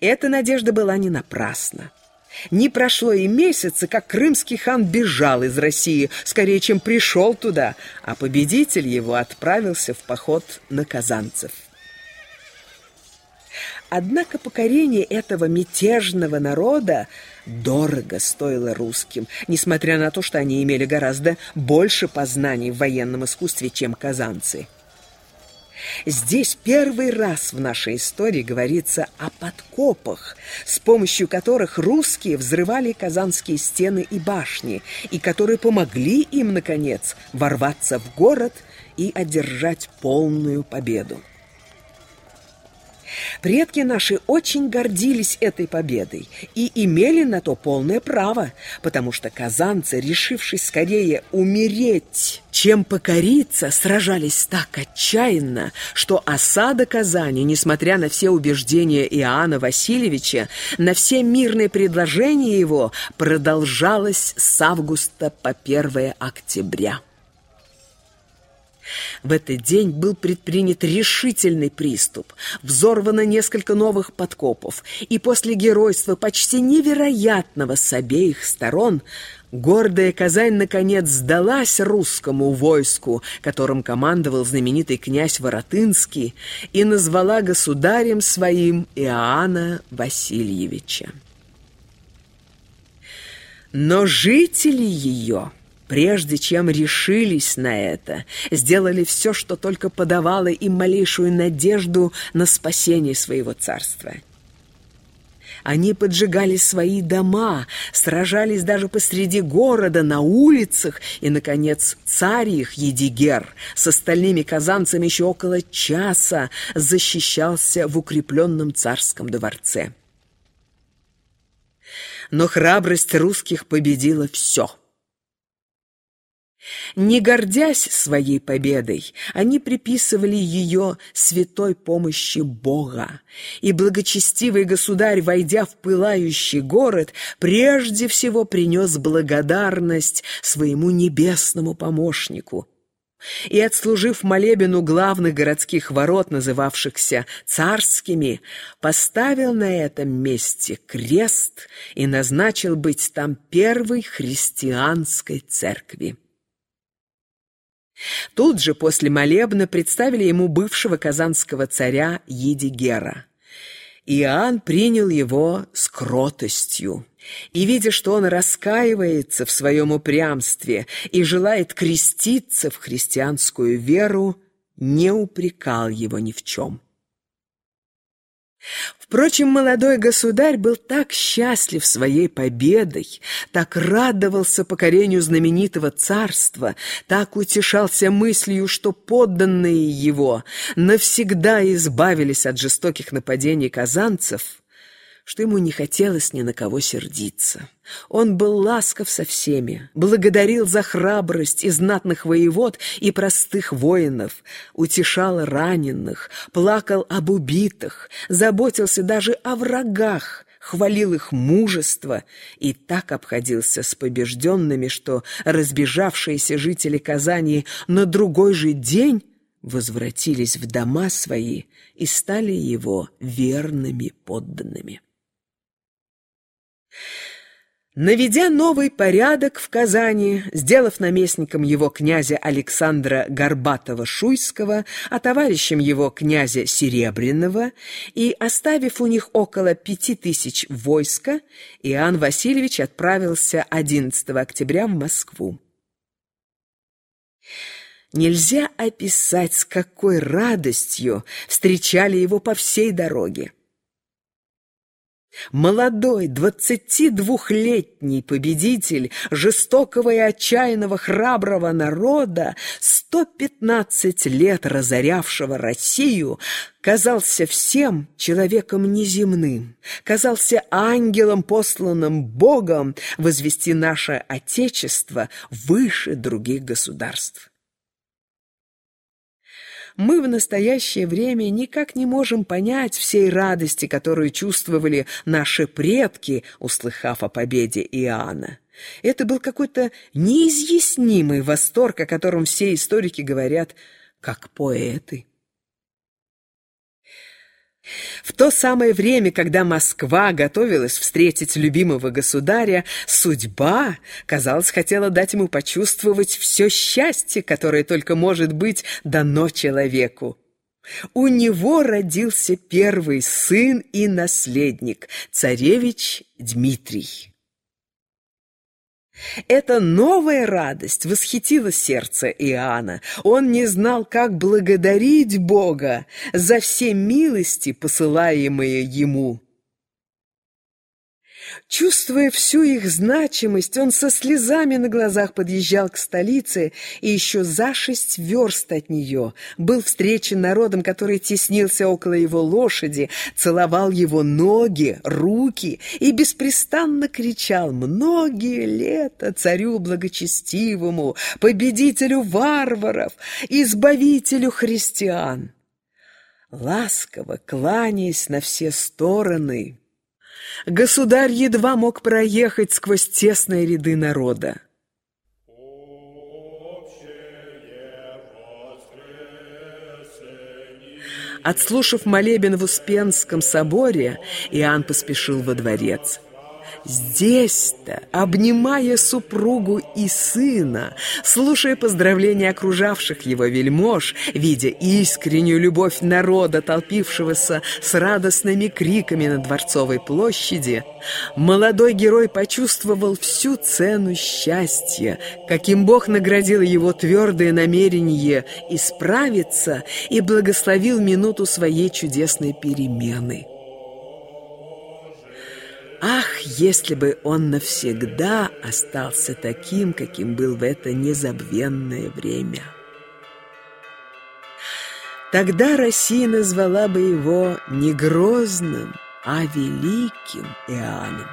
Эта надежда была не напрасна. Не прошло и месяца, как крымский хан бежал из России, скорее, чем пришел туда, а победитель его отправился в поход на казанцев. Однако покорение этого мятежного народа дорого стоило русским, несмотря на то, что они имели гораздо больше познаний в военном искусстве, чем казанцы. Здесь первый раз в нашей истории говорится о подкопах, с помощью которых русские взрывали казанские стены и башни, и которые помогли им, наконец, ворваться в город и одержать полную победу. Предки наши очень гордились этой победой и имели на то полное право, потому что казанцы, решившись скорее умереть, чем покориться, сражались так отчаянно, что осада Казани, несмотря на все убеждения Иоанна Васильевича, на все мирные предложения его, продолжалась с августа по 1 октября. В этот день был предпринят решительный приступ, взорвано несколько новых подкопов, и после геройства почти невероятного с обеих сторон гордая Казань наконец сдалась русскому войску, которым командовал знаменитый князь Воротынский, и назвала государем своим Иоанна Васильевича. Но жители ее прежде чем решились на это, сделали все, что только подавало им малейшую надежду на спасение своего царства. Они поджигали свои дома, сражались даже посреди города, на улицах, и, наконец, царь их, Едигер, с остальными казанцами еще около часа защищался в укрепленном царском дворце. Но храбрость русских победила все — не гордясь своей победой, они приписывали ее святой помощи Бога. И благочестивый государь, войдя в пылающий город, прежде всего принес благодарность своему небесному помощнику. И, отслужив молебен у главных городских ворот, называвшихся царскими, поставил на этом месте крест и назначил быть там первой христианской церкви. Тут же после молебна представили ему бывшего казанского царя Едигера. Иоанн принял его с кротостью. И, видя, что он раскаивается в своем упрямстве и желает креститься в христианскую веру, не упрекал его ни в чем. Впрочем, молодой государь был так счастлив своей победой, так радовался покорению знаменитого царства, так утешался мыслью, что подданные его навсегда избавились от жестоких нападений казанцев, что ему не хотелось ни на кого сердиться. Он был ласков со всеми, благодарил за храбрость и знатных воевод и простых воинов, утешал раненых, плакал об убитых, заботился даже о врагах, хвалил их мужество и так обходился с побежденными, что разбежавшиеся жители Казани на другой же день возвратились в дома свои и стали его верными подданными. Наведя новый порядок в Казани, сделав наместником его князя Александра Горбатова-Шуйского, а товарищем его князя Серебряного, и оставив у них около пяти тысяч войска, Иоанн Васильевич отправился 11 октября в Москву. Нельзя описать, с какой радостью встречали его по всей дороге. Молодой, двадцати двухлетний победитель жестокого и отчаянного храброго народа, сто пятнадцать лет разорявшего Россию, казался всем человеком неземным, казался ангелом, посланным Богом возвести наше Отечество выше других государств мы в настоящее время никак не можем понять всей радости, которую чувствовали наши предки, услыхав о победе Иоанна. Это был какой-то неизъяснимый восторг, о котором все историки говорят как поэты. То самое время, когда Москва готовилась встретить любимого государя, судьба, казалось, хотела дать ему почувствовать все счастье, которое только может быть дано человеку. У него родился первый сын и наследник, царевич Дмитрий. Эта новая радость восхитила сердце Иоанна. Он не знал, как благодарить Бога за все милости, посылаемые ему. Чувствуя всю их значимость, он со слезами на глазах подъезжал к столице и еще за шесть верст от нее был встречен народом, который теснился около его лошади, целовал его ноги, руки и беспрестанно кричал «Многие лета царю благочестивому, победителю варваров, избавителю христиан!» Ласково кланяясь на все стороны, Государь едва мог проехать сквозь тесные ряды народа. Отслушав молебен в Успенском соборе, Иоанн поспешил во дворец. Здесь-то, обнимая супругу и сына, слушая поздравления окружавших его вельмож, видя искреннюю любовь народа, толпившегося с радостными криками на Дворцовой площади, молодой герой почувствовал всю цену счастья, каким Бог наградил его твердое намерение исправиться и благословил минуту своей чудесной перемены. Ах, если бы он навсегда остался таким, каким был в это незабвенное время! Тогда Россия назвала бы его не Грозным, а Великим Иоанном.